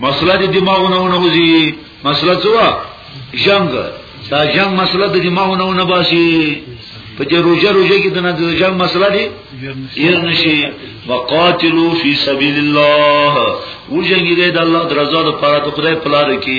مسله د دماغونه ونوځي مسله څه وا جنگ دا جنگ مسله د دماغونه ونه باسي په دې روزه روزه کې د نه د جنگ مسله دي ير نشي وقاتلو فی سبیل الله وجنګي د الله درزا د پاره د خدای په لار کې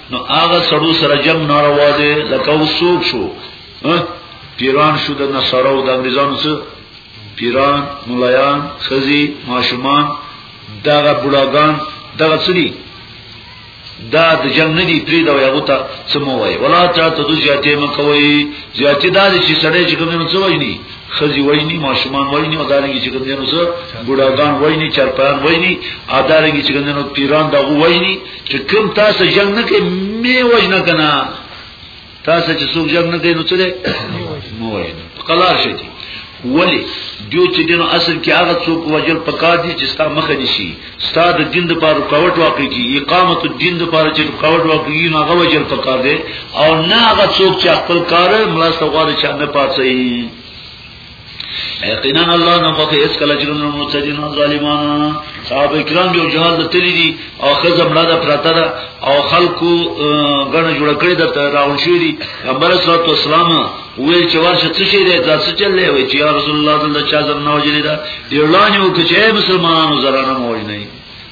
نو هغه سړو سره جم ناروا دی لکه وسوک شو پیران شو د نصارو د انګریزانو سره پیران مولایان خزی ماشومان دغه بډاګان دغه سړي دا د جنگ ندی پری دا یو ته سمو وای ولا چا ته د زیاتې مکوي زیاتې دا چې سړی چې کوم څه وایي خزی وایي ماشومان وایي او دارنګ چې کوم څه بډاګان وایي چرپان وایي ادارنګ چې کوم پیران دا وایي چې کوم تاسو جنگ نه کې می وجنه کنا تاسو چې څوک جنگ نه کوي نو څه دی مو وجنه قلار شي ولی دیو چې دینو اصل کې هغه څوک وجل پکا دي چې ستا مخه نشي ستا د دین د پاره رکاوټ واقع کی اقامت الدین د پاره چې رکاوټ واقع کی نه هغه وجل پکا دي او نه هغه څوک چې خپل کار ملاسته غواړي چې نه پاتې یقینا الله نه په هیڅ کله چې نور متدین ظالمانو صاحب کرام یو جهاد تللی دي او خزم نه ده پراته ده او خلکو غنه جوړ کړی د راون شي دي خبر صلی الله اسلام ویل چې ورشه څه شي ده دا څه چلې وي چې رسول الله صلی الله علیه وسلم چا زم نه وجلی ده یو لانی وکړي مسلمانانو زرانه موجنه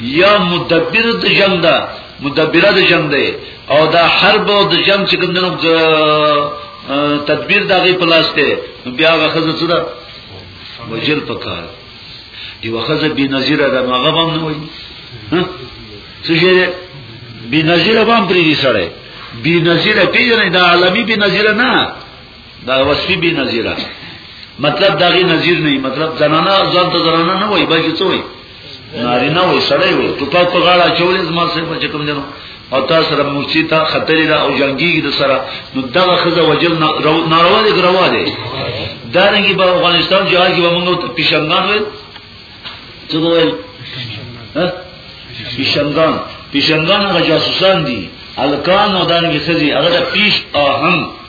یا مدبر د جنگ دا مدبره د جنگ دی او دا حرب او د جنگ چې کوم دنو تدبیر دا غي پلاس دی بیا غخزه څه ده وجل پکار دی وخزه بی نظیره دا مغه بم نه وای څه شي بی نظیره بم پری دی سره بی نظیره پیژنې دا عالمی بی نظیره نه دا وصفي به نظیره مطلب داغي نظیر نه مطلب زنانه ځان ته زنانه نه وای بلکې څه وای ناری نه وای سړی وای تو په غاړه چولې زما سره په چکم جنو او تاسو سره مرچی ته خطرې را او جنگي د سره نو دغه خزه وجل ناروا دي ګروا دي دارنګي په افغانستان جهاد کې ومنو ته پیشنګان وای څه وای ها پیشنګان پیشنګان هغه جاسوسان دي الکان او دانګي خزي هغه د پیش اهم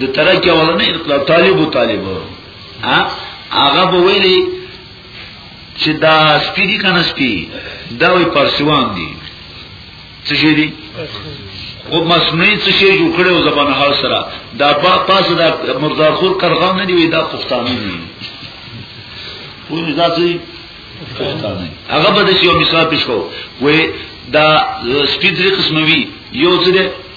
د ترکی اولنې انقلاب طالب او طالب ها هغه به ویلي چې دا سپی دي کنه سپی دا وی پرسوان دي څه شي دي او مصنوعي څه شي جوړ کړو زبان حال سره دا با پاسه دا مردار خور کرغان نه دی دا پښتانه دي خو نه ځي پښتانه هغه به د یو مثال پیش کو وې دا سپیډ لري قسموي یو څه ده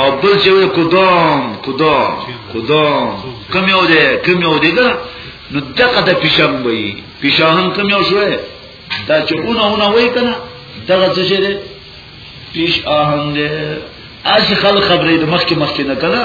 او بل چې وي قدام قدام قدام کم یو دی کم یو دی دا نو دغه د پیشان وي پیشان کم یو شوې دا چې اونه اونه وای کنه دغه څه شي پیش آهنګ اسی خلک خبرې د مخکې مخکې نه کنه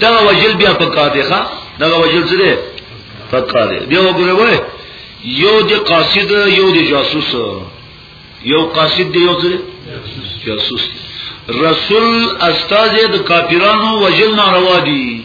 دا وجل بیا پکا دی ښا دا وجل څه دی پکا دی دی وګوره وای یو دی قاصد یو دی جاسوس یو قاصد دی یو دی جاسوس رسول استاد د کافرانو وجل ناروا دی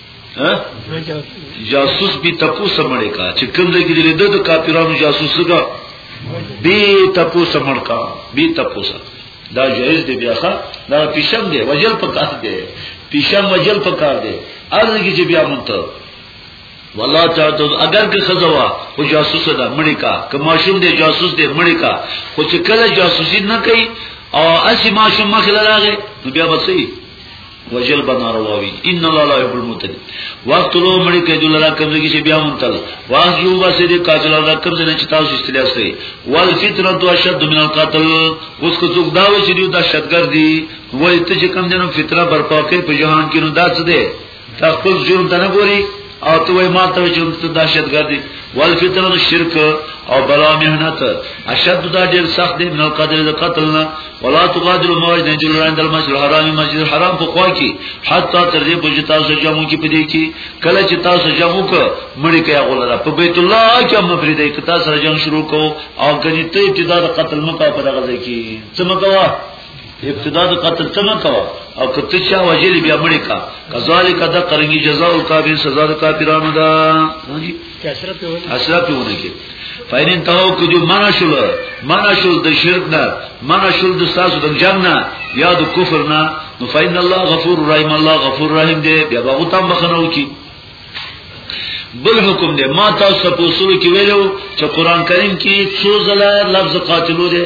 جاسوس به تپو سمړې کا چې کوم ځای کې لري د کاپیرانو جاسوس کا به تپو سمړ کا به تپو سمړ دا جایز دی بیا ښا دا پیشم دی وجل پکار دی پیشم وجل پکار دی ارزه کې چې بیا مونته والله چاته اگر که خزوا خو جاسوس ده مړی کا که ماشوم دی جاسوس دی مړی کا خو چې کله جاسوسي نه کوي او اسی ماشوم مخ لراغه نو بیا بسې وجل بنا رواوی ان الله لا يحب المتد وقت لو مړي کې دل را کوم کې بیا مونتل واجو بس دې قاتل را کوم نه چې تاسو استلیاس کوي وال فتنه تو اشد من القتل اوس کو څوک دا و چې دوی دا شتګر دي وای ته چې کوم جنم فتنه برپا کوي په جهان کې نو داس دې تاسو جرم ته نه ګوري او تو وای ما ته چې ته دهشت ګردي ول فتنه شرک او بلا مهنت اشد دا ډیر سخت دی نو قدر د قتل نه ولا تقادر موج نه جوړ راند المسجد الحرام مسجد الحرام په خوا کې حتی تر دې پوجي تاسو جمعو کې پدې کې کله چې تاسو جمعو ک مړی کې غولره په بیت الله کې هم پرې دې کتا سره جنگ شروع کو او غني ته ابتدا د قتل مکه په دغه ځای کې څه مکه ابتدا د قتل څنګه کوا او کته چا وجل بیا مړی کا کذالک د قرنګي جزاء او کافر سزا د کافرانو ده جی کثرت ونه کثرت ونه کې فاینن ته کو جو معنا شول معنا شول د شرک نه معنا شول د ساسو د جنگ نه یا د کفر نه نو فین الله غفور رحیم الله غفور رحیم دی بیا به غوتم بخنو کی بل حکم دی ما تاسو په اصول کې ویلو چې قران کریم کې څو ځله لفظ قاتلو دی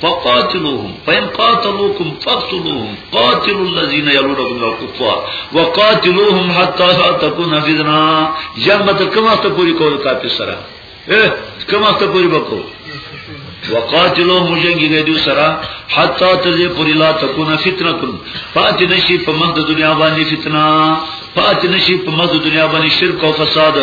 فقاتلوهم فإن قاتلوكم فاقتلوهم قاتلوا الذين يلونكم من الكفار وقاتلوهم حتى لا تكون فتنة جنگ مت کوم وخت پوری کول کافر سره کوم وخت پوری وکړو وقاتلوهم جنگی گئی دیو سرا حتی تزی پوری لا تکون فتنه کن پاتی نشی پا مخد دنیا بانی فتنه پاتی نشی پا مخد دنیا بانی شرک و فساد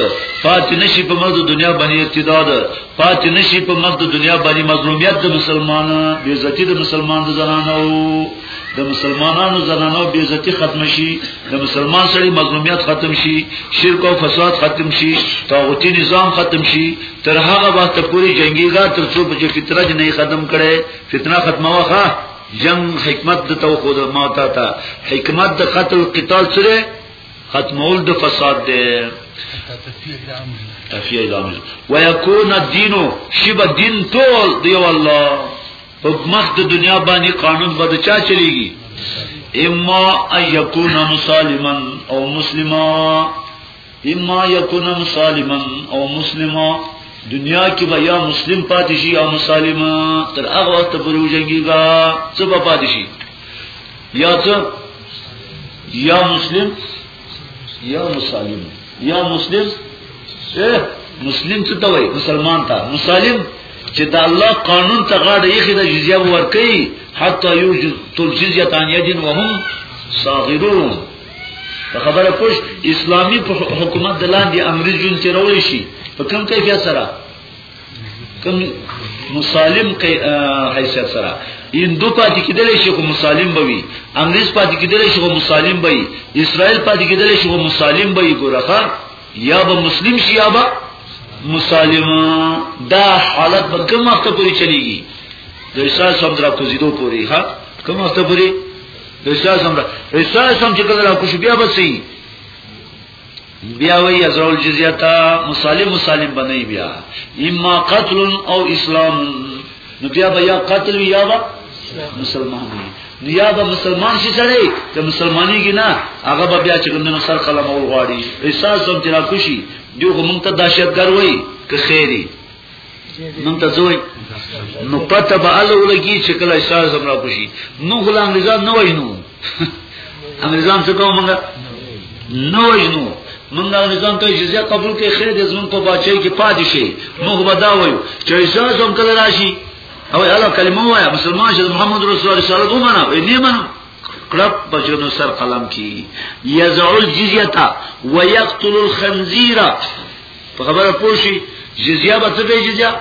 پاتی نشی پا مخد دنیا بانی ارتداد پات نشي په مخ د دنیا باندې مظلومیت د مسلمانانو بی عزتی د مسلمان د زنانو د مسلمانانو زنانو بی عزتی ختم شي د مسلمان سړي مظلومیت ختم شي شرک او فساد ختم شي طاغوتی نظام ختم شي تر هغه وخت پورې جنگیږي تر څو په فطرت نه ختم کړي فتنه ختمه وخه جنگ حکمت د تو خود ماتا تا حکمت د قتل قتال سره ختمول د فساد دی تفیه دامل ويكون الدين شبه دين ټول دی والله په مخ د دنیا باندې قانون به چا چلیږي اما ان يكون مسلما او مسلما اما يكون مسلما او مسلما دنیا کې به یا مسلم پاتې شي او مسلما تر هغه وخت پورې وځيږي څه به پاتې شي یا څه یا مسلم یا مسالم یا مسلم مسلم څه ته وای مسلمان ته مسالم چې د الله قانون ته غاړه یې خېده جزیه ورکړي حتی یو تل جزیه تان یدین وهم صاغرون په خبره پوښ اسلامی حکومت دلان دی امریکا جون تیرول شي په کوم کیفیت سره کوم مسالم کې حیثیت سره هندو پاتې کېدل شي خو مسالم بوي انګريز پاتې کېدل شي خو مسالم بوي اسرائیل پاتې کېدل شي خو مسالم بوي ګورخه یا به مسلم شي یا به مسالم دا حالت به کوم وخت پورې چلیږي د اسلام سم درا کوزیدو پورې ها کوم وخت پورې د اسلام سم درا اسلام سم چې کله را کوشش بیا به سي بیا وی یزرو الجزیتا مسالم مسالم بنئی بیا اما قتل او اسلام نو بیا با یا قتل یا با مسلمان دی یا با مسلمان شي سره ته مسلمانی کی نه هغه به بیا چې کوم سر قلم اول غواړي احساس سم تیرا خوشي دیو موږ ته دهشتګر وای که خیری نن ته زوی نو پته به الله ولګي چې کله شاه زم را کوشي نو غلا انګریزان نه وینو انګریزان څه کوم موږ نه وینو موږ انګریزان ته جزیه قبول کې خیر دې زمون په بچي کې پاتې شي موږ به دا وایو چې شاه زم کله راشي او الله کلمه وایا مسلمان شه محمد رسول الله صلی الله علیه وسلم ومنه نه منه کلب بچونو سر قلم کی یزعو الجزیتا ویقتل الخنزیرا په خبره پوه شي جزیه به څه به جزیه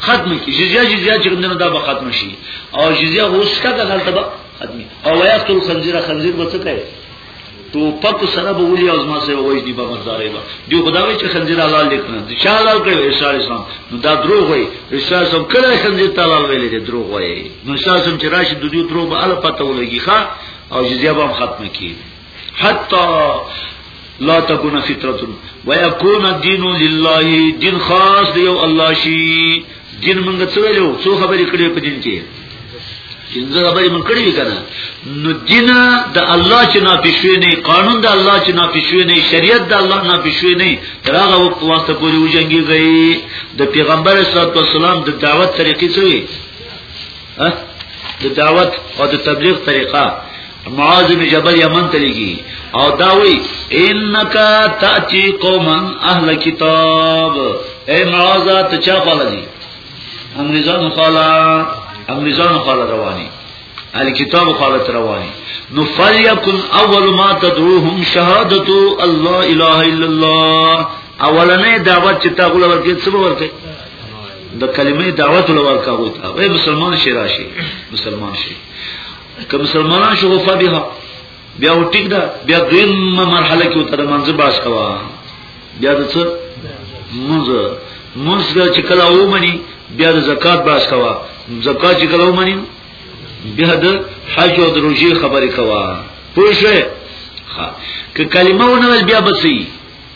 ختم کی جزیه جزیه چې کومه دا به ختم شي او جزیه اوس کا دغه ته به ختم او ویاستل خنزیر خنزیر به څه کوي تو پک سره به ولي او ما سره وای دی په مزارې با دی خدای چې خنزیر حلال لیکنه د چا حلال کړو اشاره اسلام نو دا دروغ وای اشاره سم کله خنزیر تعالی ویلې دی دروغ وای نو اشاره سم چې راشي د دې دروغ به ال پته ولګي ښا او جزیه به ختم کی حتی لا تکون فطرت و یکون الدین لله دین خاص دی او الله شی دین موږ څه ویلو څو خبرې کړې په دین کې څنګه خبرې موږ کړې کنه نو دین د الله چې نه پښوی نه قانون د الله چې نه پښوی نه شریعت د الله نه پښوی نه ترغه وخت واسطه پورې وجنګي گئی د پیغمبر صلی الله علیه وسلم د دعوت طریقې څه د دعوت او د تبلیغ طریقه معاذ بن جبل یمن ته لګي او دا وی انک تاتی قوما اهل کتاب اے معاذ ته چا قال دي انګریزانو قال انګریزانو قال رواني اهل کتاب قال رواني نو فلیکن اول ما تدعوهم شهادت الله اله الا الله اولنې دعوت چې تا غوړ ورکې څه ورکې د کلمې دعوت ولورکا وي ته وای مسلمان شي راشي مسلمان شي که مسلمانان شو وفا بها بیا و ټیک ده بیا دویمه مرحله کې تر منځ باس کوا بیا د څه منځ منځ چې کله و مني بیا د زکات باس کوا زکات چې کله و مني بیا د حج او د روزي خبرې کوا پوه شئ که کلمه ونه بیا بسې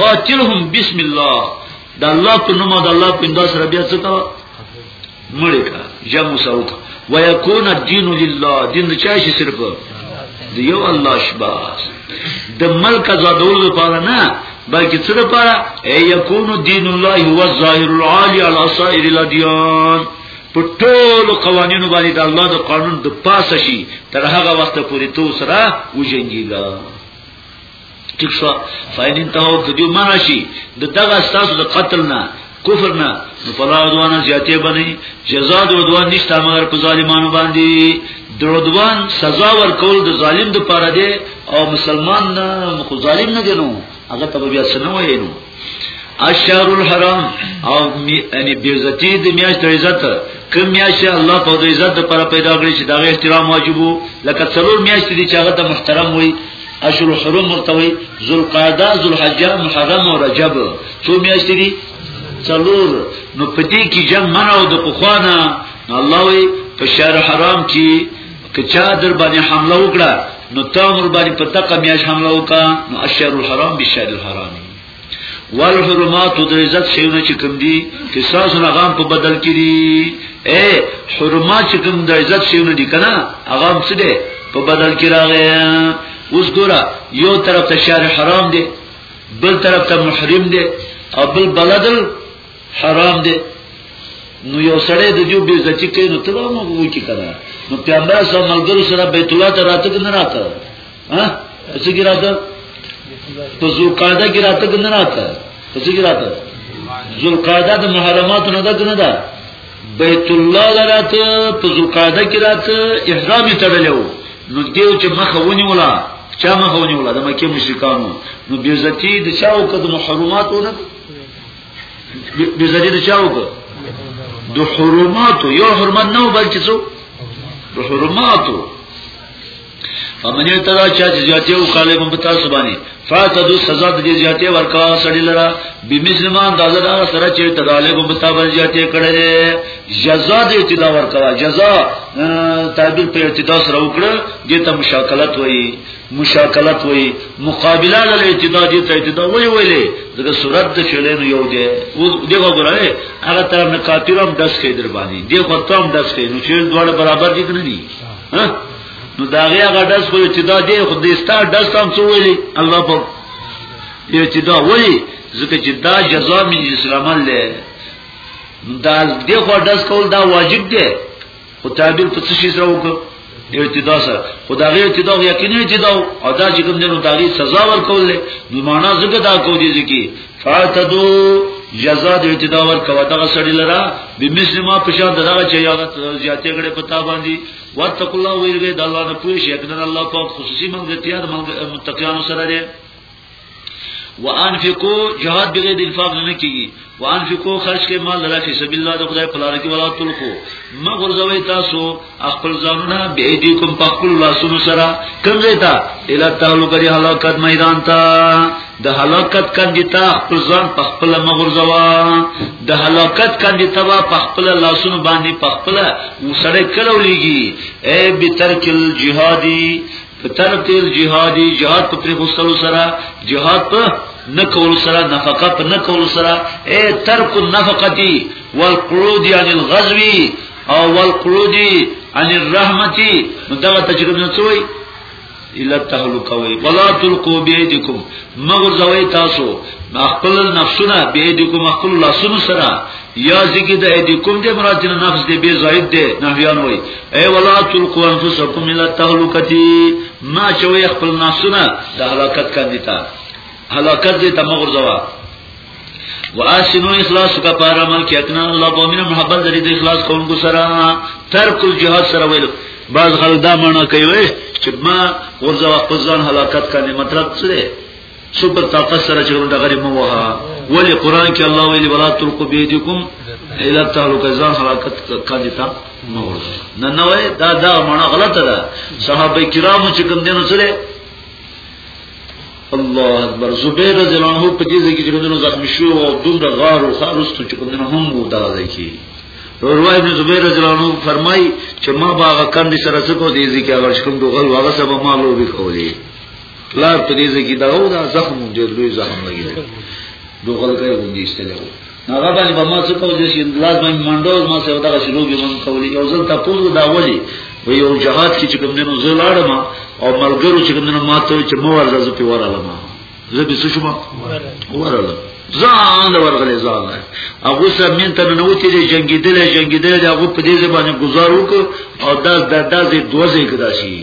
قاتلهم بسم الله د الله په نوم د الله په انداز سره بیا څه کا مړی کا جام وسوک ويكون الدين لله دین چا شي صرف د یو الله شباس د ملک زادول لپاره نه بلکې څه لپاره اي يكون دين الله هو الظاهر العالي على سائر الاديان په ټول قوانینو باندې د الله د قانون د پاسه شي تر هغه وخت پورې تو سره وژنګيږي ټیک شو فاین انتهو کدیو مانا شي د دغه ستاسو د قتل نه کفر نه نو فلا عدوان زیاته بنی جزاء د عدوان نشته مگر په ظالمانو باندې د عدوان سزا ورکول د ظالم د پاره دی او مسلمان نه خو ظالم نه دی نو هغه ته بیا سنوي نو الشهر الحرام او یعنی بیزتی د میاشت عزت کوم میاشت الله په د عزت پر پیدا کړی چې دا احترام واجبو لکه څلور میاشت دي چې هغه ته محترم وي اشهر الحرم مرتوي ذوالقعده ذوالحجه محرم او رجب څو میاشت دي څلور نو پدې کې جمع منو د پخوانه الله وي په شهر حرام کې که چا در باندې حمله وکړه نو تا ور باندې په دقه میاش حمله وکړه نو اشهر الحرام بشهر الحرام والحرمات د عزت شیونه چې کوم دي چې ساز نغام په بدل کړي اے حرمات چې کوم د عزت شیونه دي کنه هغه هم څه دي په بدل کې راغی اوس ګوره یو طرف ته شهر حرام دی بل طرف ته محرم دی او بل بلدل حرام دی نو یو سړی د جو بی عزتی کوي نو تبا مو وو کی کرا نو پیغمبر صلی الله علیه وسلم سره بیت الله ته راته کنه راته ها څه کی راته په زو قاعده کی راته کنه راته څه کی راته زو قاعده د محرمات نه ده کنه ده بیت الله لراته په زو قاعده کی راته احرام تړلو نو دیو چې مخ ونی ولا چا مخ ونی ولا د مکه مشرکانو نو بی عزتی د چاو کده محرمات ونه بی زری دا چاو که دو حرماتو یو حرمت نو بلکه سو دو حرماتو فمن یتدا چا چې زیاتې او کاله کوم پتا سبانی فاتدو سزا د زیاتې ورکا سړی لرا بمسلمان د زړه سره چې تداله کوم پتا باندې زیاتې کړي جزاء د اعتدا ورکا جزاء تعبیر په اعتدا سره وکړه دې ته مشاکلت وایي مشاکلت وی مقابله له اعتداء دي ته اعتداء وی ویلې دغه صورت د فعلینو یو دی او دغه ګورای هغه طرف نه کافرم داس کې در باندې دی خو تم داس کې نو چې دوړ برابر دي کنه دي نو دا هغه هغه داس خو اعتداء دی خو د استا داس هم څو ویلې الله په اعتداء وی ځکه چې دا جزاء من اسلام الله دا دغه داس کول دا واجب دی خو تعبیر په څه شي سره وکړ ارتدا سره خدا غي ارتدا یقیني ارتدا او دا چې کوم دنو داغي سزا ورکول نو معنا زګه دا کو دي ځکه فاتدو جزاء د ارتدا ورکو دغه سړی لرا بمثل ما پښان دغه چې یو زیاتې غړې پتا باندې واتق الله ویرګه د الله نه پوښ یکنه الله په خصوصي منځ ته یاد منځ متقیان سره وانفقو جهاد بغیر انفاق نه کیږي وانفقو خرج کې مال لرا فی سبیل الله د خدای په لار کې ولا تلکو مغرزوي تاسو خپل ځانونه به دې کوم په خپل لاسونو سره کوم ځای ته اله تعالی کری هلاکت میدان ته د هلاکت کاندیتا خپل ځان په خپل مغرزوا د هلاکت کاندیتا په خپل لاسونو باندې په خپل وسړې کلو لګي اے بترکل جهادي فتر تیز جهادی جهاد په پرې غوستلو سره جهاد په نه کول سره نفقه په نه کول سره اے ترک النفقتی والقعود عن الغزو او والقعود عن الرحمتی مدغه تجربه نه څوی الا تهلکه وی ولا تلقوا بيدکم مغزوی تاسو خپل نفسونه بيدکم خپل لاسونو سره یا ذکر د ایدکم د مراد نفس دی بی زائد دی نحویان وی اے ولا تلقوا انفسکم الى التهلکتی ما چوي خپل ناسونه د هلاکت کاندي تا هلاکت دې تمغور زوا واسنو اخلاص کا پار عمل کې اکنا الله په مینه محبت لري د اخلاص کوونکو سره ترک الجهاد سره ویل بعض خلک دا معنی کوي چې ما ورځه خپل ځان هلاکت کاندي مطلب څه دی سپر طاقت سره چې ورته غریب مو وها ولی قران کې الله ویلي ولا تلقوا بيدکم الى تعلق ځان حرکت کاندي تا مو نه نه وای دا دا معنا غلطه ده صحابه کرامو چې کوم دینو سره الله اکبر زبیر رضی الله عنه په دې ځای کې چې کوم دینو زخمی شو او دومره غار او خارستو چې کوم دینو هم وو دا ځای کې رواه ابن زبیر رضی الله عنه فرمای چې ما باغ کاندي سره څه کو دي ځکه هغه شکم دوغل واغه سبا ما لوبي کولې پلار په دې ځکه دا و دا زخم ډېر لوی زخم لګی دی دوه غلګې غوندي استلو هغه باندې به ما څه کوځي چې لاس باندې منډو ما څه ودا چې لوګي مون کولې یو ځل تاسو دا ولي و یو جهاد کې چې کوم دینو زه لاړم او ملګرو چې کوم دینو ما ته چې مو ورځ زه په ورالم زه به څه شوم ورالم ځان ورغلې ځان هغه سم من ته نو چې جنگیدل جنگیدل هغه په دې ځبانه گزار وکړ او دا د داسې دوزې کدا شي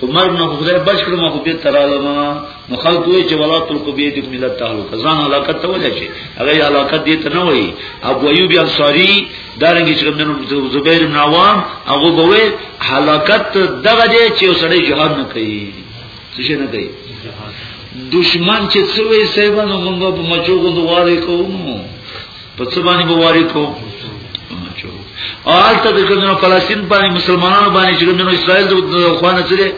خو مرګ نه خدای بچ کړم خو به ترالم نو خلک وی چې ولا تل کو به دې ملت تعالی ځان علاقه ته وځي چې هغه علاقه دې ته نه وای ابو ایوب انصاری دارنګ چې کوم نو زبیر بن عوام هغه بوي حلاکت دغه دې چې وسړی جهاد نه کوي څه نه کوي دشمن چې څوې سیبانو موږ په مچو غوډوارې کوو په څه باندې بواري کو آل ته د کومو فلسطین باندې مسلمانانو باندې چې کومو اسرائیل د خوانه سره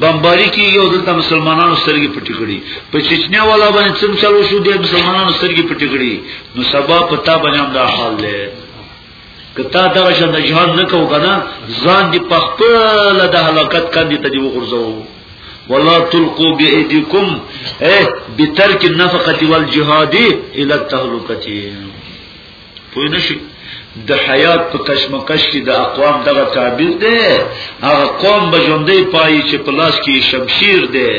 بمباری کی یو دلته مسلمانانو سترګې پټې کړې په چچنیا والا باندې څنګه چلو شو د مسلمانانو سترګې پټې کړې نو سبا پتا باندې هم دا حال دی کتا دغه شان د جهان نه کو کنه ځان دی په خپل د هلاکت کاندي ته دی وغورځو ولا تلقوا بايديكم ايه بترك النفقه والجهاد الى التهلكه پوه نشي د حیات په کشمکش کې د اقوام دغه تعبیر دی هغه قوم به ژوندې پای چې په لاس کې شمشیر دی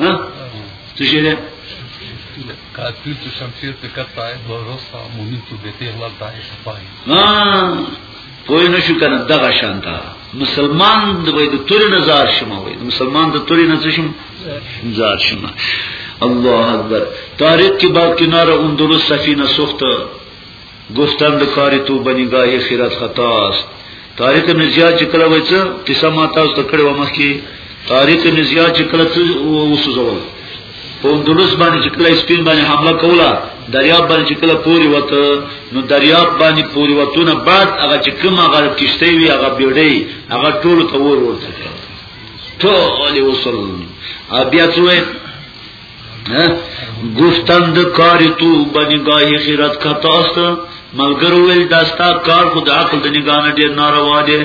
ها څه شي کافر تو شمشیر پہ کرتا ہے بھروسہ مومن تو بے تیغ لگتا ہے سپاہی ہاں کوئی نشو کنه دغه شانتا مسلمان د وای د توري نزار شمه وای مسلمان د توري نزار شمه نزار شمه الله اکبر تاریخ کې با کناره اندلس سفینه سوخته گفتن د کاری تو بنیګاه خیرت خطاست طارق ابن زیاد چې کله وایي څه قصه ما تاسو ته کړې و مخکې طارق ابن زیاد چې کله څه وسوځول په اندلس باندې چې کله سپین باندې حمله کوله دریاب باندې چې کله پوری وته نو دریاب باندې پوری وتونه بعد هغه چې کوم هغه کشته وی هغه بیړې هغه ټول ته ور ورته ټول وسل بیا څوې گفتند کاری تو به نگاهی خیرت کتا است ملګر ویل داستا کار خود عقل د نگاه نه ډیر ناروا دی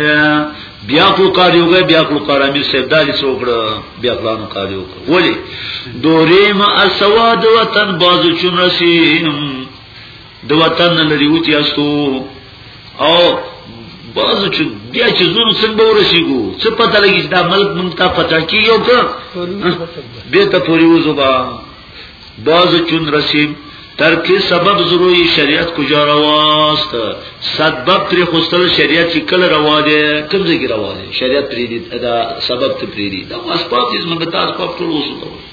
بیا کو کار یو غي بیا کو کار امیر صاحب دالي څوکړه بیا پلانو کار یو ولی دوریم اسواد وطن بازو چون رسیم د وطن نه لري وتی استو او باز چې بیا چې زور څنګه ورسیږو څه پته لګی چې دا ملک مونږ ته پتا کیو که به ته پوری وځو با باز چون رسیم تر کې سبب ضروري شریعت کجا رواست سبب تر خوستل شریعت چې کله روا دي کوم ځای کې روا دي شریعت پری دي دا سبب ته پری دي دا اسباب چې موږ تاسو په ټول وسو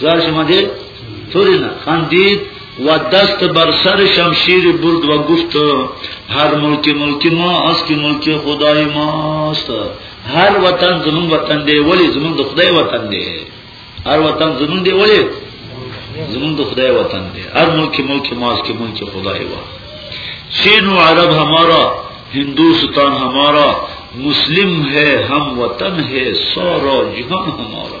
زار شما دې تورینا خندید و دست بر سر شمشیر برد و گفت هر ملک ملک ما است که ملک خدای ماست هر وطن زمون وطن دی ولی زمون د خدای وطن دی هر وطن زمون دی ولی زمون د خدای وطن دی هر ملک ملک ما است که ملک خدای وا چین و عرب ہمارا ہندوستان ہمارا مسلم ہے ہم وطن ہے سارا جہان ہمارا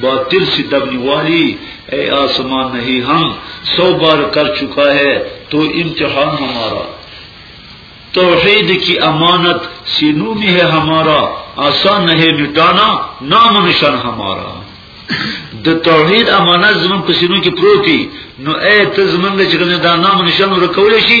باطل سی دبنی والی اے آسمان نہیں ہم سو بار کر چکا ہے تو امتحان ہمارا توحید کی امانت سینو میں ہے ہمارا آسان نہیں مٹانا نام نشان ہمارا د توحید امانت زمون په سینو کې پروتي نو اے ته زمونږ چې دا نام نشان ورکول شي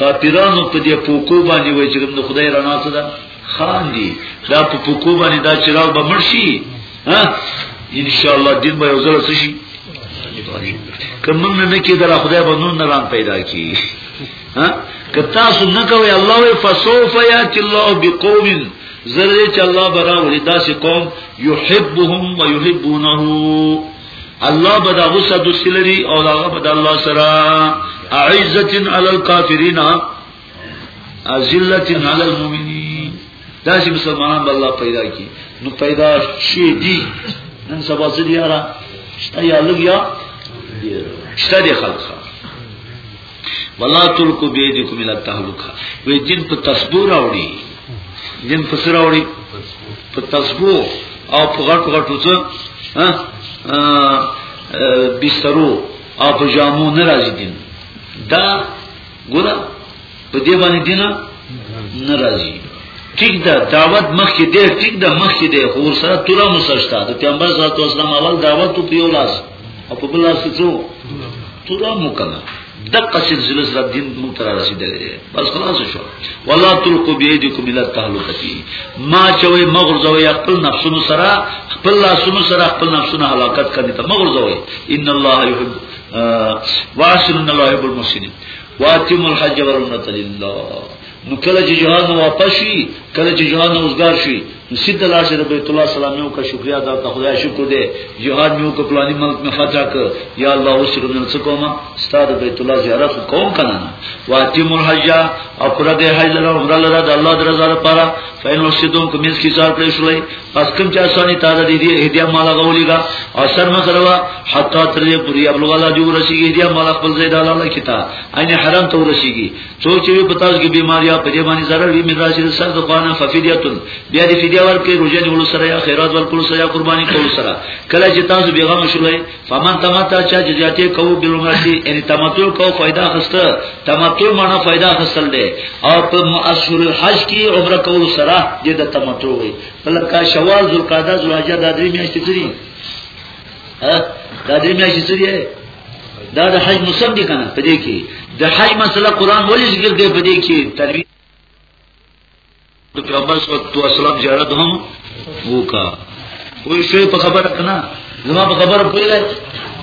کافرانو په دې پوکو باندې وای چې د خدای رڼا څه ده خان دي دا په پوکو باندې دا چراغ به مرشي ها ان شاء الله دین به یو ځل څه شي کوم نه کې دا خدای به نور نه ران پیدا کی ها که تاسو نه کوي الله وي فسوف ياتي الله بقوم زره چې الله برا ولې داسې قوم يحبهم ويحبونه الله به دا غصه دوسی لري او هغه به د الله سره عزت علی الکافرین ذلت علی المؤمنین دا چې مسلمانان به الله پیدا کی نو پیدا شي دي نن سبا څه دی را شته یا لګیا شته دی خلک ولا تلکو بیدکم الى التهلکه وی جن په تسبو راوړي جن په سره راوړي په تسبو او په غټ غټو څه ها بسترو او په جامو نه راځي دین دا ګوره په دې باندې دینه نه راځي ټیک دا دعوت مخکې دی ټیک دا مخکې دی خو سره تورا مسشتا د پیغمبر صلی الله علیه وسلم اول دعوت په یو لاس او په بل څه څو تورا مو کنه دغه سلسله سره دین مون تر رسیدلې بس خلاص شو ولا تلقوا بيدکم الى التهلكه ما چوي مغرزوي خپل نفسونو سره خپل لاسونو سره خپل نفسونو هلاکت کړي ته مغرزوي ان الله يحب واسن الله يحب المحسنين واتم الحج والعمره لله نو کله چې جهاد واپس شي کله چې جهاد اوسګار شي نو سید الله شر بیت الله سلام یو کا شکریا ادا ته خدای شکر دې جهاد میو کو پلاني ملک نه فتح ک یا الله اوس کوم نن څه کوم استاد بیت الله زیارت کوم کنه واتی مول حج او پر دې حج له عمره لره د الله درزا لپاره فین وسیدون کوم اس کی ځار کړی شوی پس کوم چې اسانی تازه دي دي هدیه مال غولیګا او سر مخروا حتا تر دې پوری ابل والا جو رسیږي هدیه مال خپل زیداله کیتا عین حرام ته رسیږي څوک چې په تاسو کې بیماری یا په دې باندې zarar وي مې راشي سر د خوانه ففدیتون بیا دې فدیه ورکړي روزه نیول سره یا خیرات ورکول سره یا قرباني کول سره کله چې تاسو بیغه مشولای فمن تمتا چا جزاته کو بالمرتی ان تمتع کو فائدہ خسته تمتع معنی فائدہ خسل دی او په اشهر الحج کې عمره کول سره دې د تمتع وي بلکې شوال ذوالقعده ذوالحجه د درې میاشتې تری ها د درې میاشتې تری دا د حج موسم دی کنه په دې کې د حج مسله قران ولې ذکر کوي په دې کې ترویج د پیغمبر صلی الله علیه وسلم زیارت هم وکا وې شوی په خبره کنه زما په خبره پوهیږئ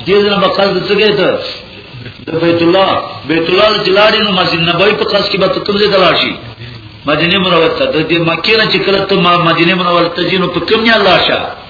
دې نه بقال د څه کې ته د بیت الله بیت الله جلاړي نو مسجد نبوي په خاص کې به کوم ځای دلار شي مدینه منوره ته د مکه نه چې کله ته مدینه منوره ته جنو په کوم نه لاشه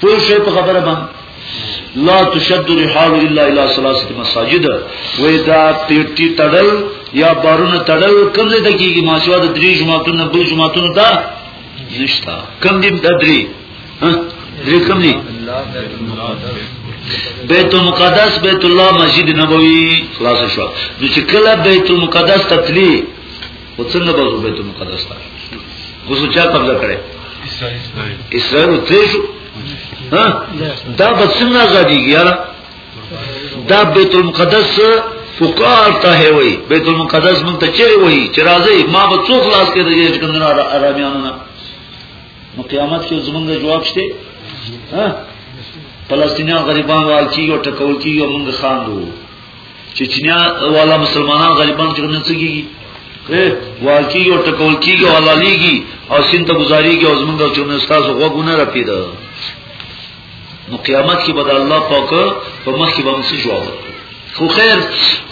پوه شئ په خبره باندې لا تشد رحال الا الى ثلاثه مساجد وې دا پیټي تړل یا بارونه تړل کوم ځای ته کیږي ماشوا د درې جماعتونو بل جماعتونو دا نشتا کم دې د درې ها درې کم دي بیت المقدس بیت الله مسجد نبوي خلاص شو نو چې کله بیت المقدس تتلی او څنګه به زو بیت المقدس ته اوس چا قبضه کړي اسرائیل ته شو ها دا به څنګه ازادي یاره دا بیت المقدس فقار ته وي بیت المقدس مونږ ته چیرې وي چې راځي ما به څو خلاص کړي چې کوم نه آرامیانو نه نو قیامت کې زمونږ جواب شته ها فلسطینیان غریبان والچی او ټکول کی او مونږ خاندو چچنیا والا مسلمانان غریبان چې نه څګي واقعي او ټکول کیږي او حلاليږي او سینته گزاريږي او زمونږ چې نه تاسو غوونه رپیدا نو قیامت کې بد الله پاک په مخ کې باندې څه جواب خو خیر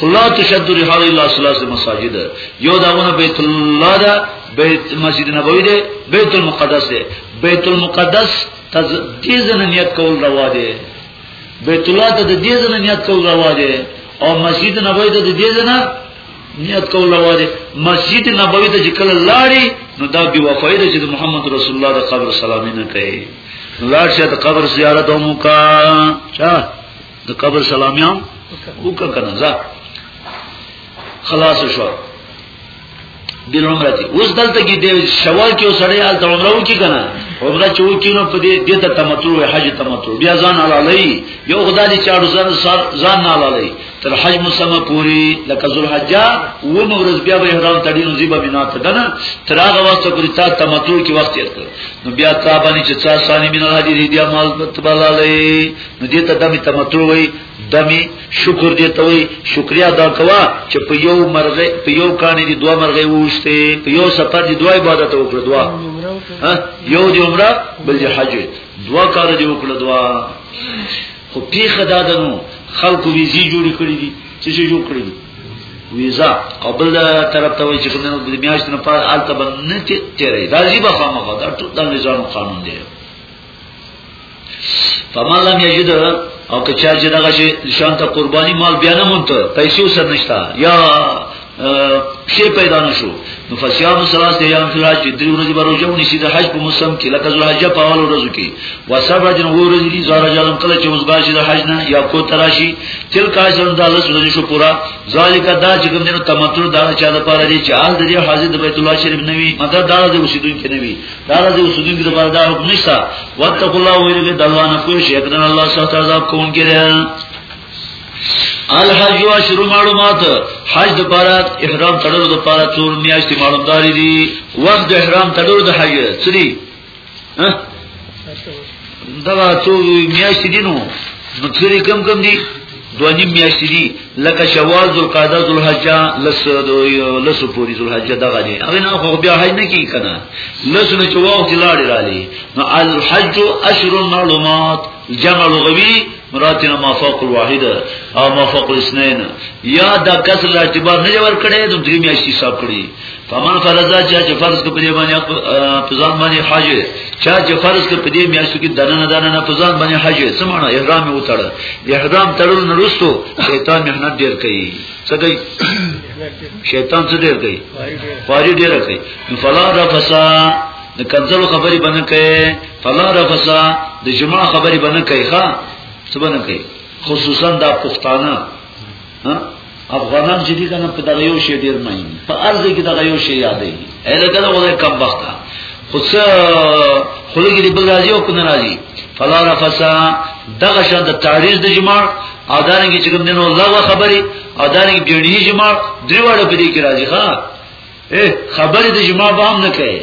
الله تشد رحال الله صلی الله علیه مساجد یو داونه بیت الله دا بیت مسجد نبوی دی بیت المقدس دی بیت المقدس تز دې زنه نیت کول روا دی بیت الله ته د دې ځنه نیت کول روا دی او مسجد نبوي ته د دې ځنه نیت کول روا دی مسجد نبوي ته چې کله لاړی نو دا بي وفای دی چې محمد رسول الله د قبر سلام نه کوي لاړ شه د قبر زیارت هم وکا چا د قبر سلامیان وکا کنه ځه خلاص شو دل عمره ته اوس دلته کې د شوال کې وسړی حال ته عمره وکي کنه عمره چې وکي نو په دې دته تمتع او حج تمتع بیا ځان علی یو خدای دې چاړو ځان ځان نه علی تر حج مسمه پوری لکه ذل حج و نو ورځ بیا به احرام تړي نو زیبا بنا ته دنا تر هغه وخت پورې تا تمتع کې وخت یې کړ نو بیا تا باندې چې څا ثاني بنا حج دې بیا مال تبلالی نو دې ته دمه تمتع وای دمي شکر دې ته وي شکریا ادا کوا چې په یو مرغه په یو کاني دي دوه مرغه ووشته په یو سفر دي دوه عبادت وکړه دوه یو دی عمره بل دی حج دوه کار دي وکړه دوه خو پیخه دادنو خلکو ویزي جوړ کړی دي چې شي جوړ کړی دي ویزا او بل طرف ته وای چې کومه د میاشت نه پاره آلته باندې تیرې دا زیبه خامخا دا ټول د نظام قانون دی فمن لم یجد او که چا چې دغه شي شان ته قرباني مال بیا نه مونته پیسې وسر نشتا یا شی پیدا نشو نو فصيام ثلاث ايام في الحج درې ورځې به روزه ونیسي د حج په موسم کې لکه ذوالحجه په اول ورځو کې وسبع جن ورځې دي زاره جلم کله چې اوس باشي د حج نه یا کو تراشي تل کا شر د الله سره شو پورا ذالک دا چې کوم دینو تمتع دا چا د پاره دي چې حال د حاضر د بیت الله شریف نوي مدد دا د اوسیدونکو نوي دا د اوسودونکو لپاره دا حکم نشته واتقوا الله ویل د الله نه کوی شي کړه الله سخت عذاب کوونکی دی الحج و شروع معلومات حج د پاره احرام تړلو د پاره څور میاشتې معلومداري دي وخت د احرام تړلو د حج سری ها دغه څو میاشتې دي نو نو څری کم کم دي دوه نیم میاشتې دي لکه شوال ذوالقعده ذوالحجه لس لس پوری ذوالحجه دغه دي هغه نه خو بیا حج نه کی کنه لس نه چې وخت لاړې رالي نو الحج اشهر معلومات جمع لغوي مراتنا ما فوق الواحد او ما فوق الاثنين یا دا کسر اعتبار نه ور کړي د درې میاشتې حساب کړي فمن فرض چا چې فرض کو پدې باندې پزان باندې حج چا چې فرض کو پدې میاشتو کې دنه دنه پزان باندې حج سمونه احرام یې وتړ د احرام تړل نه رسو شیطان مهنت ډیر کوي څه کوي شیطان څه ډیر کوي فاری ډیر کوي فلا رفسا د کنځلو خبرې باندې کوي فلا رفسا د جمعه خبرې باندې کوي ښا څه باندې کوي خصوصا دا پښتانه افغانان چې دي کنه په دغه یو شی ډیر ماین په ارزه کې دغه یو شی یادې اله کنه وله کم وخت خو څه خلګي دی بل راځي او کنه راځي فلا رفسا دغه شان د تعریض د جماع او دانګي چې کوم دینو لغه خبري او دانګي ګڼي جماع دریواړه په دې کې راځي ها اے خبر د جما بام نه کوي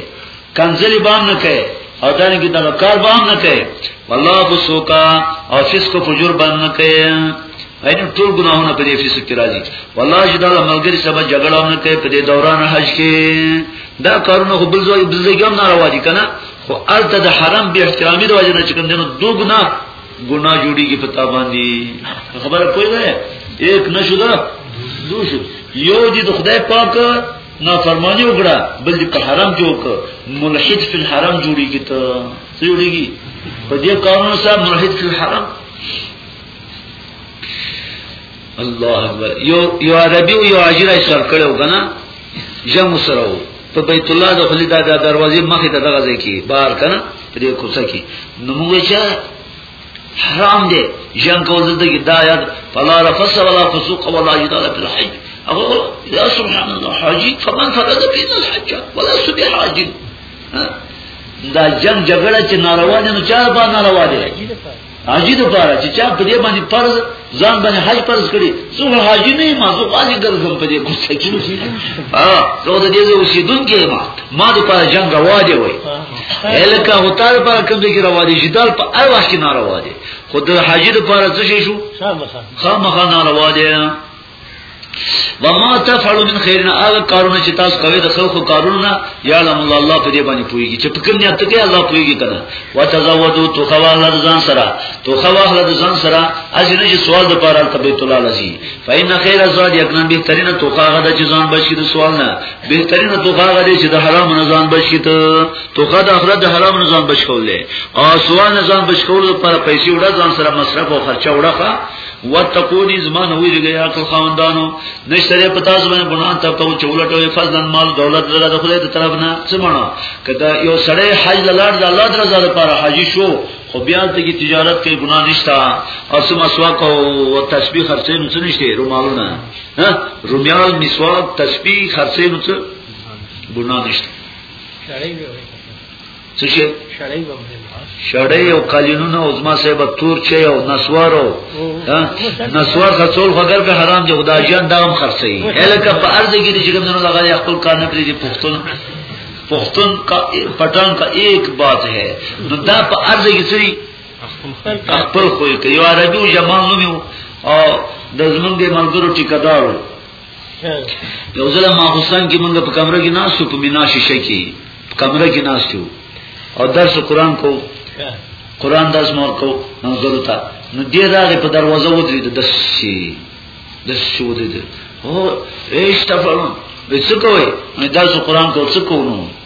کنزلی بام نه کوي او دانه کې دغه کار بام نه کوي والله بسوکا او فسق فجور بام نه کوي اېن ټول ګناهونه په دې فسق کې راځي والله چې دا ملګری سبا جګړه نه کوي په دې دوران حج کې دا کارونه خو بل ځای بل ځای هم ناروا دي کنه خو الته د حرم به احترامي راځي نه چې کوم دنو دوګنا ګناه جوړیږي په تا باندې خبره کوی ده یک نشو ده دو شو یو دې د خدای پاک نافرمانی وکړه بل دې په حرام کې وکړه ملحد فی الحرام جوړیږي ته څه جوړیږي په دې قانون سره ملحد فی الحرام الله اکبر یو یو عربي او یو عجیره سر کړو کنه جمع سره په بیت الله د خلی دا دروازې مخې ته دغه ځای کې بار کنه په دې کوڅه کې نو موږ چې حرام دی جنگ کول دلته کې دا یاد فلا رفس ولا فسوق ولا جدال فی الحج اقول یا سبحان الله حاجی فمن فرد بین الحج ولا سبی حاجی دا جنگ جګړه چې ناروا دي نو چا په ناروا دي حاجی د پاره چې چا په دې باندې فرض ځان باندې حج فرض کړي زه حاجی نه ما زه قاضي ګرځم په دې کوڅه کې ها زه د دې اوسیدونکو ما ما د پاره جنگ روا دی وای الکه هوتار پر کوم دې روا دی جدال په هر وخت کې ناروا دی خو د حاجی د پاره څه شي شو خامخا ناروا دی وما تفعلوا من خير هغه کارونه چې تاسو کوي د خلکو کارونه یا لم الله په دې باندې پويږي چې فکر نه اته کې الله پويږي کنه وتزودوا تو خواله ځان سره تو خواله ځان سره اجنه چې سوال د پاره ته بیت الله لذي فإن خير الزاد يكن بهترین تو خواله د ځان بشي د سوال نه بهترین تو خواله د چې د حرام نه ځان بشي ته تو خد اخرت د حرام نه ځان بشکولې او سوال نه ځان بشکول لپاره پیسې وړه ځان سره مصرف او خرچه وړه وتقونی زمان وی لګیا ټول خواندانو نشتره پتا زما ګناه ته کو چولټوي فضلن مال دولت زړه د خدای ته طرف نه سمانه کدا یو سړی حج لاړ د الله درزا لپاره حاجی شو خو بیا ته کی تجارت کې ګناه نشتا او سم اسواق او تسبیح خرڅې نو څه نشته رومالونه ها رومیال مسواک تسبیح خرڅې نو څه ګناه نشته څه شي شړې به شړې او قالینونه او زما صاحب تور چي او نسوار او نسوار خڅول خګر که حرام دی خدای جان دام خرڅي الکه په ارض کې دي چې کوم نه لګا خپل کار نه پری دي پښتون پښتون کا پټان کا ایک بات ہے نو دا په ارض کې سری خپل خو یو عربي جمال نو او د زمونږ ملګرو ټیکدارو یو ځل ما حسین کې مونږ په کمره کې ناشو په مینا شیشه کې کمره کې ناشو او درس قران کو قران درس مور کو نظر تا نو دې راغې په دروازه ودرې د دسي د شو دې هو ايش تفعلون به څه کوي نو درس قران کو څه کوو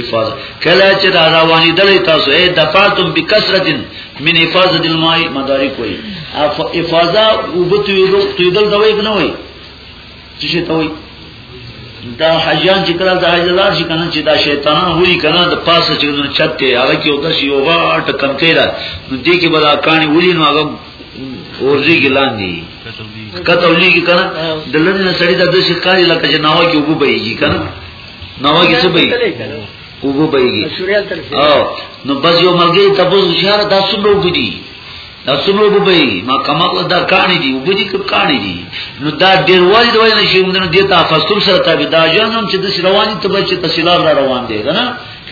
افاظه کله چې دا رواني دلې تاسو اې دفاتم بکثرت من افاظه الماء مدارک وي افاظه وبته یو ته دل دوي نه وي چې څه ته وي دا حجان چې کله دا حجلار شي کنه چې دا شیطانان وړي کنه د پاسه چې نو چته هغه کې ودا شي یو غاټ کم کېدا نو دې کې بلا کانی وړي نو هغه ورځي کې لاندې کته ولي کې کنه دلته سړی د دې ښکاری لکه چې ناوه کې وګبېږي کنه نو هغه څه به او به بهږي او نو بس یو ملګری تاسو هوښیار دا څومره وګدي دا څومره وګدي ما کمال دا کانی دی وګدي ک کانی دی نو دا ډیر وای دی وای نه شي موږ دې ته فصل سره تابع دا جنم چې د رواني ته بچ ته سیلاب را روان دی کنه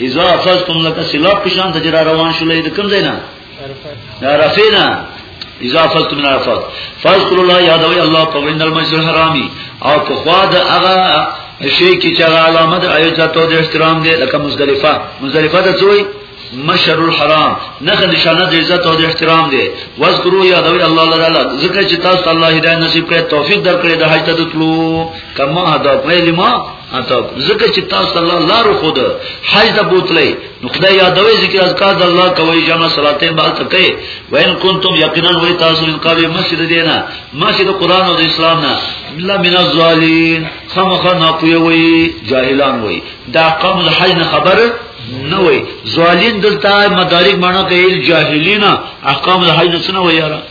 اذا فصل کوم لکه سیلاب پشان ته را روان شولې د کوم ځای نه عرفینا اذا فلت من عرفات فاذكر الله یادوی الله په ویند المسجد الحرامي او په خوا د هغه شی کی چې علامه د ایت ته د احترام دی لکه مزدلفه مزدلفه د څوی مشر الحرام نخه نشانه د عزت او د احترام دی واذکروا یادوی الله تعالی ذکر چې تاسو الله هدایت نصیب کړي توفیق درکړي د حج ته تلو کما هدا په لما اته ځکه چې تاسو الله لار خو ده حج د بوتلې نو خدای یادوي ذکر اذکار د الله کوي جمع صلاتې با تکي وین کنتم یقینا وای تاسو من قبل مسجد دینا مسجد قران او اسلام نه بلا من الظالین خامخ نه پوي وای جاهلان وای دا قوم د حج نه خبر نه وای ظالین دلته مدارک معنی کوي جاهلینا احکام د حج نه وای یاره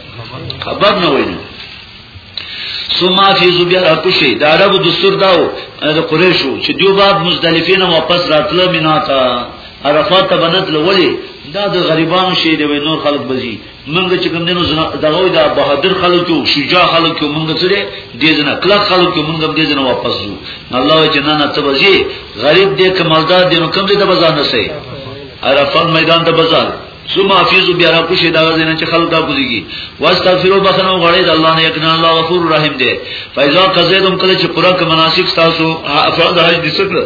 خبر نه وای سما فی زبیا راکوشی دا عرب دستور داو د قریشو چې دیو بعد مزدلفین واپس راتله مینا تا عرفات ته بنت لولې دا د غریبانو شی دی نور خلک بزی منګ چې کوم دینو دغه دا بهادر خلک او شجاع خلک او منګ سره دې جنا کله خلک او منګ دې جنا واپس زو الله چې نه نه ته بزی غریب دې کمالدار دې نو کوم دې ته بزانه سي عرفات میدان ته بزانه ثم حفظ بیا را کوشي دا غزنه چې خلک دا کوزيږي واستغفروا بخنو غړې د الله نه یکنه الله غفور رحیم دی فایزا قزیدم کله چې پورا ک مناسک تاسو افراد حج دي څکړه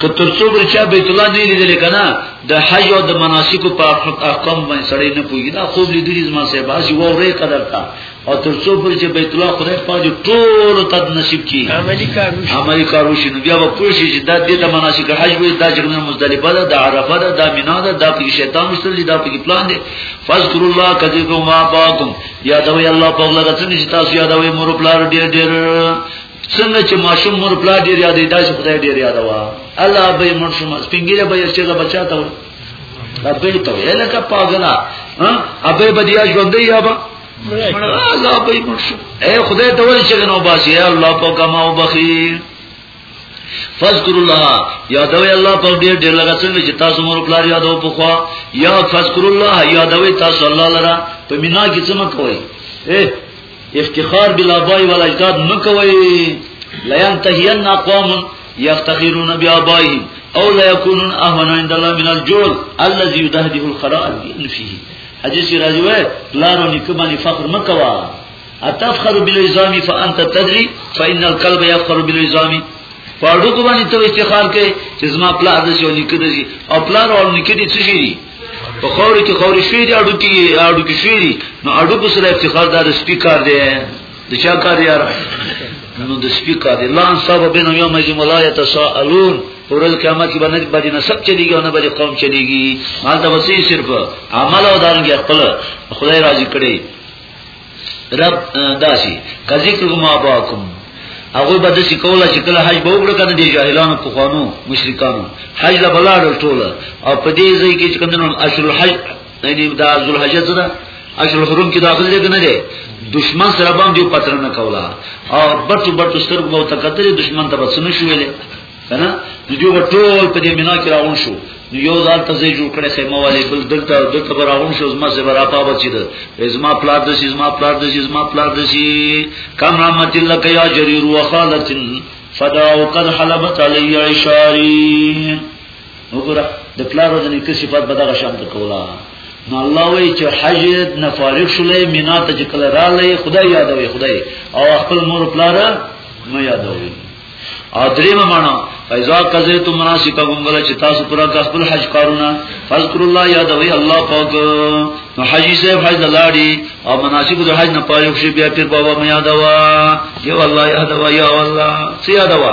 کتر څو بر چا بیت الله نه لیدل کنه د حج او د مناسکو په احکام باندې سړی نه پوهیږي دا خوب لیدلی زما سه باسي وو ری قدر تا او تر څو پورې چې بیت الله خدای پاک ټول ته نصیب کړي عملی کار وشي عملی کار وشي نو بیا به پوه شي چې دا دې د مناسک حج وي دا چې موږ مزدلفه ده د عرفه ده د مینا ده دا په شیطان مشتل دي دا په پلان دي فذكر الله کذکر ما باکم یادوي الله په لږه څه چې تاسو یادوي مور پلار ډېر ډېر څنګه چې ماشوم مور پلار ډېر یادې دا چې خدای ډېر یادوا الله به مور شوم سپینګیره به یې چې بچا ته دا به ته یې لکه پاګلا ها ابه بدیا ژوندې یا به الله به مرشو اے خدای ته وایي چې نو باسي اے الله په کما او بخیر فذكر الله یادوي الله په ډېر ډېر لږه څنګه چې تاسو مور پلار یادو په خوا یا فذكر الله یادوي تاسو الله لرا په مینا کې څه مکوي اے افتخار بلا بای ولا اجداد مکوي لئن تهین اقوام یفتخرون بیابایهم او لا یکونون اهون عند الله من الجول الذي يدهده الخراء فيه حدیث راځي وای پلار او نیکه باندې فخر مکوا اتفخر بالعظام فانت تدري فان القلب يفخر بالعظام پاړو کو باندې ته استخار کې چې زما پلار د شو نیکه دي او پلار او نیکه دي څه شي په خوري کې خوري شوی دی اډو کې اډو کې شوی دی نو اډو کو سره افتخار دار سپیکر دی د چا کار یار نو د سپیکر دی لان صاحب بنو یوم جمعه لا یتساءلون پرل قیامت کې باندې باندې نسب چلیږي او نه باندې قوم چلیږي مال د وسی صرف عمل او دانګي خپل خدای راضي کړي رب داسي کذکر ما باکم هغه به د سکولا چې کله حج به وګړه کنه دي جاهلانو په خوانو مشرکانو حج لا بلاړ ټوله او په دې ځای کې چې کوم نن اشل حج نه نه دا ذوالحجه ده اشر الحرم کې داخل دی نه دی دشمن سره باندې پتر نه کولا او برتو برتو سترګو مو تکترې دشمن ته بسنه شوې کنه نو جو ټول په دې مینا کې راون شو نو یو ځان ته زې جوړ کړې خیمه والے بل دلته دلته راون شو زما سره را پاو چې ده زما پلار د شي زما پلار د شي زما پلار د شي کم رحمت الله کیا جریر وخالتن فداو قد حلبت علی عشاری وګوره د پلار او د نیکه صفات به دغه شان کولا نو الله وی چې حج نه فارغ شولې مینا ته چې کله رااله خدای یادوي خدای او خپل مور پلار نو یادوي او دریم معنا فایزا قزه تو مناسک غنګل چې تاسو پر خپل حج کارونه فذكر الله یادوي الله پاک نو حجی صاحب حج لاړی او مناسک د حج نه پاره شي بیا پیر بابا مې یادوا یو الله یادوا یا الله سی یادوا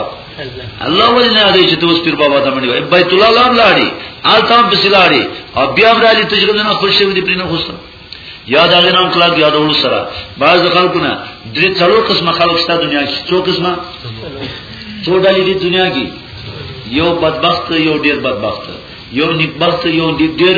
الله ولې نه دی چې ته اوس پیر بابا ته منډي بیت الله لام لاړی آلتام په سلاړی او بیا ورالي تجربه نه خوش شوی دی پرینه خوسته یاد هغه نام کلاک یادولو سره بعض خلکونه درې څلو قسمه خلک شته دنیا کې څو قسمه څو ډلې دي دنیا کې یو بدبخت یو ډیر بدبخت یو نیکبخت یو ډیر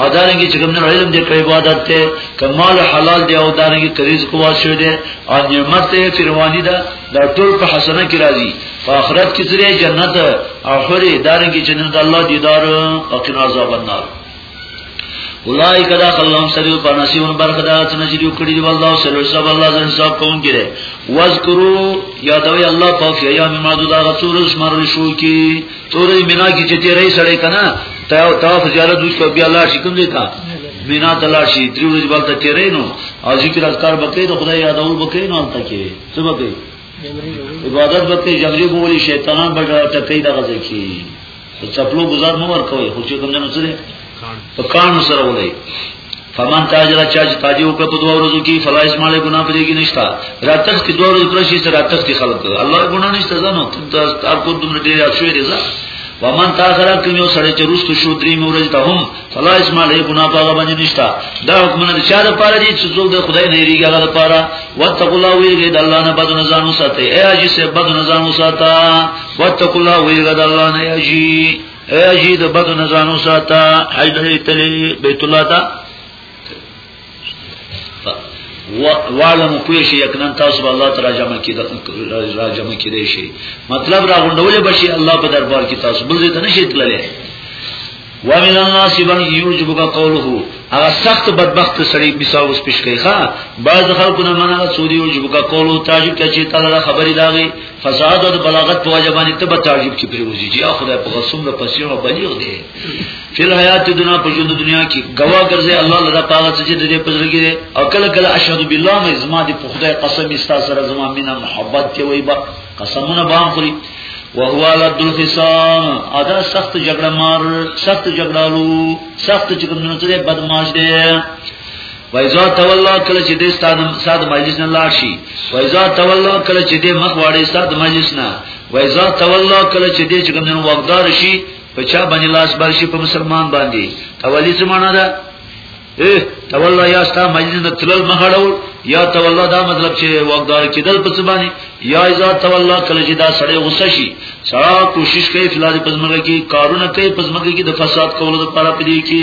او دارنګي چې کوم علم دې په عبادت ته کمال حلال دی او دارنګي قریض کو واسو دې او نعمت ته فروانی ده دا ټول په حسنه کې راځي په آخرت کې سره جنت او خوري دارنګي چې نن د الله دیدار او کنا عذاب النار اولای کدا خلهم سریو په نصیبون برخه دا چې نشریو کړی دی والله سره سب الله زن حساب کوم کړي واذکرو یادوي الله په یام معدود غسور اسمر شو کی تورې مینا کې چې تیرې سړې کنا ته طواف زیارت وشو بیا لاړ شي کوم ځای ته مینا ته لاړ شي درې ورځې بل ته تیرې نو او ذکر اذکار بکې ته خدای یادول بکې نو البته کې څه بکې عبادت بکې جمري بولی شیطانان بغا ټکې دا غځي کې څپلو گزار مو ورکوي خو چې کوم نه نو څه په کانو سره ولای فمن تاجر چا چې تاجر وکړ په دوه ورځو کې فلا اسماء له ګناه پرې کې نشتا راتخ کې دوه ورځې پرشي سره راتخ کې خلق الله ګناه نشته ځنو تاسو تر کو دمر ډیر شوې دي ځه ومن تاخر کوم یو سړی چې روستو شو درې مورځ ته هم فلا اسماء له ګناه پاغه باندې نشتا دا حکم نه چا د پاره دي چې څوک د خدای نه ریګه غل پاره وتقوا الله ویګه د الله نه بد نه ځانو ساتي اے اجي سه بد نه ځانو ساته وتقوا الله ویګه د الله نه اجي اے شي د بدو نزانو ساته حج لري تلي بیت الله ته وعلم کوی شي یقینا تاسو به الله تعالی جمع کید را جمع کیدې شي مطلب را غونډول بشي الله په دربار کې تاسو بل دې ته نشي تللی ومن الناس من يعجبك قوله هغه سخت بدبخت سړی مثال اوس پیش کوي ښا بعض خلکو نه منغه سودی يعجبك قوله تعجب کوي چې تعالی خبري داغي فساد او بلاغت په وجه باندې ته به تعجب کې پریوزي چې یا خدای په غصوم له پسې او بلیغ دی فل حیات دنیا په ژوند دنیا کې گواه ګرځي الله لدا پاغه چې دې پزړه کې او کله کله اشهد بالله مې زما دې په خدای قسم استا سره زما مینا محبت کې وای با قسمونه بام خوري وهو لد الخصام ادا سخت جګړه مار سخت جګړالو سخت چې کوم نه بدمعاش دی وایزا تولا کله چې دې ستاد ساد مجلس نه لاړ شي وایزا تولا کله چې دې مخ واړې ستاد مجلس نه وایزا تولا کله چې دې چې کوم نن وقدار شي په چا باندې لاس بر شي په مسلمان باندې تولی څه معنا ده اے تولا یا ستا مجلس نه تلل مخړول یا تولا دا مطلب چې وقدار کېدل په څه باندې یا اذا تولا کله چې دا سړی غصه شي سړی کوشش کوي فلاد پزمګه کې کارونه کوي پزمګه کې د فساد کولو لپاره پدې کې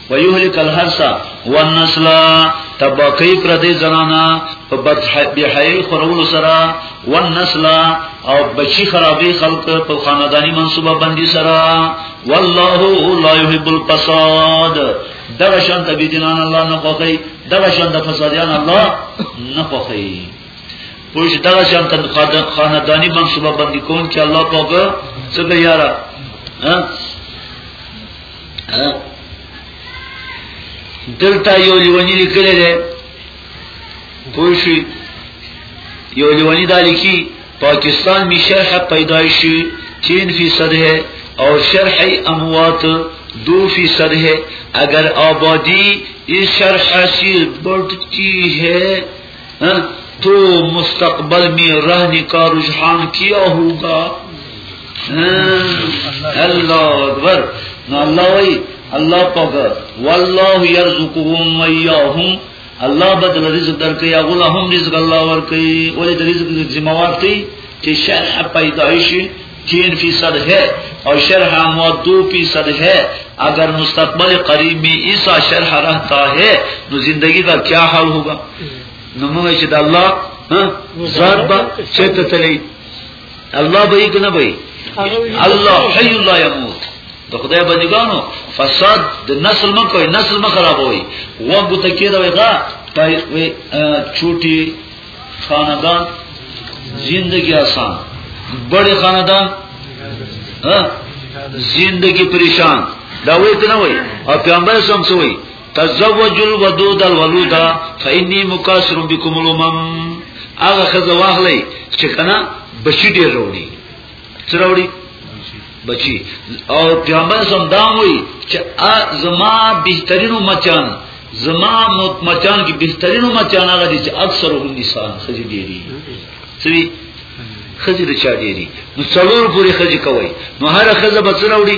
ويهلك الحرث والنسل تبقي پر دې زنانا په بحیل خورولو سره والنسل او بچی خرابې خلق په خاندانی منصوبه بندي سره والله لا يحب الفساد دغه شان تبي جنان الله نه خوخي دغه شان د فساديان الله نه خوخي پوش دغه شان تن خاندانی منصوبه بندي کون چې الله پاک څه یاره ها دلته یو لیونی لیکلی دی پوه شئ یو لیونی دا لیکي پاکستان می شرح پیدایشي چین فیصد ہے اور شرح اموات دو فیصد ہے اگر آبادی اس شرح سے بڑھتی ہے تو مستقبل میں رہنے کا رجحان کیا ہوگا اللہ اکبر نو اللہ وی اللہ پاک واللہ یرزقهم ویاهم الله بدل رزق درکې یا غلا هم رزق الله ورکې ولې د رزق ذمہ وار دی چې شرح پیدایشي تین فیصد ہے اور شرح موت دو فیصد ہے اگر مستقبل قریب میں ایسا شرح رہتا ہے تو زندگی کا کیا حال ہوگا نمو چد اللہ ذات با چت تلی اللہ بھائی کہ نہ بھائی اللہ حی اللہ یموت د خدای بندگانو فساد د نسل مکوې نسل مخرابوي وګ ته کېدوي غا چوټي خاندان زندگی آسان بڑے خاندان زندگی پریشان دا وای کنه وای او پیغمبر سم سوی تزوج الودود الولود فإني مكاثر بكم الامم هغه خزه واخلې چې کنه بچی ډیر وروړي څه راوړي بچي او پیغمبر سم دا وایي چې زما بهترینو مچان زما مچان کې بهترینو مچان هغه دي چې اکثر هم نسان خځې ډېری سوي خځې د چا ډېری نو څلور پورې خځې کوي نو هر خځه بچ راوړي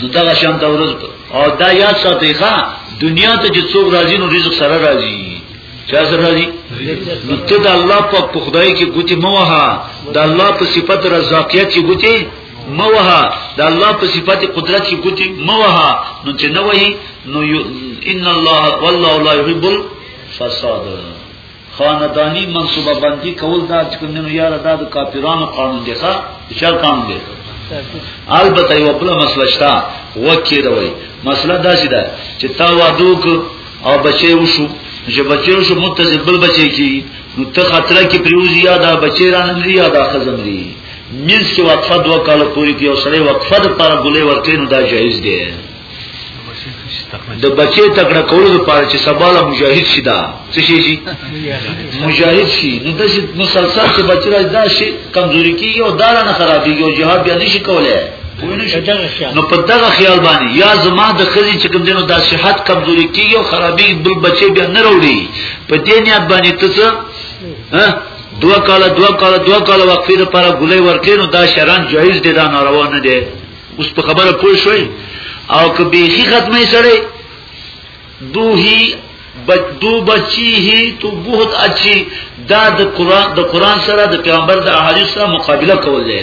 نو دا شان دا ورځ او دا یاد ساتي ښا دنیا ته چې څوک راځي نو رزق سره راځي چا سره راځي نو ته د الله پاک په خدای کې ګوتی موه د الله په صفت رزاقیت کې ګوتی موه د الله په صفت قدرت کې ګوتی موه نو چې نه وای نو ان الله والله لا يحب الفساد خاندانی منصوبه بندی کول دا چې کوم نه یاره دا د کاپیرانو قانون دی ښا چا قانون دی البته یو بل مسله شته وکي دوی مسله دا چې دا چې تا وادوک او بچي وشو چې بچي وشو متزب بل بچي کی نو ته خطر کې پریوزی یا دا بچي رانمري یا دا خزمري منځ کې وقفه دوه کال پوری کې او سره وقفه د پر ګلې ورکې نو دا جایز دی د بچی تکړه کولو لپاره چې سبا له مجاهد شي دا څه شي شي مجاهد شي نو د مسلسل چې بچی راځي دا شي کمزوري کیږي او دا نه خرابيږي او جهاد بیا نشي کولای نو په دغه خیال باندې یا زما د خزي چې کوم دینو د صحت کمزوري کیږي او خرابي بل بچي بیا نه وروړي په دې نیت باندې تاسو ها دوه کاله دوه کاله دوه کاله وقفې لپاره ګولې ورکې نو دا شران جایز دي دا ناروا نه دي اوس په خبره پوه شوي او که بیخي ختمې سړی دوهی دو بچی هی تو بہت اچھی دا د قران د قران سره د پیغمبر د احادیث سره مقابله کول دی